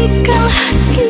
Jikalah kita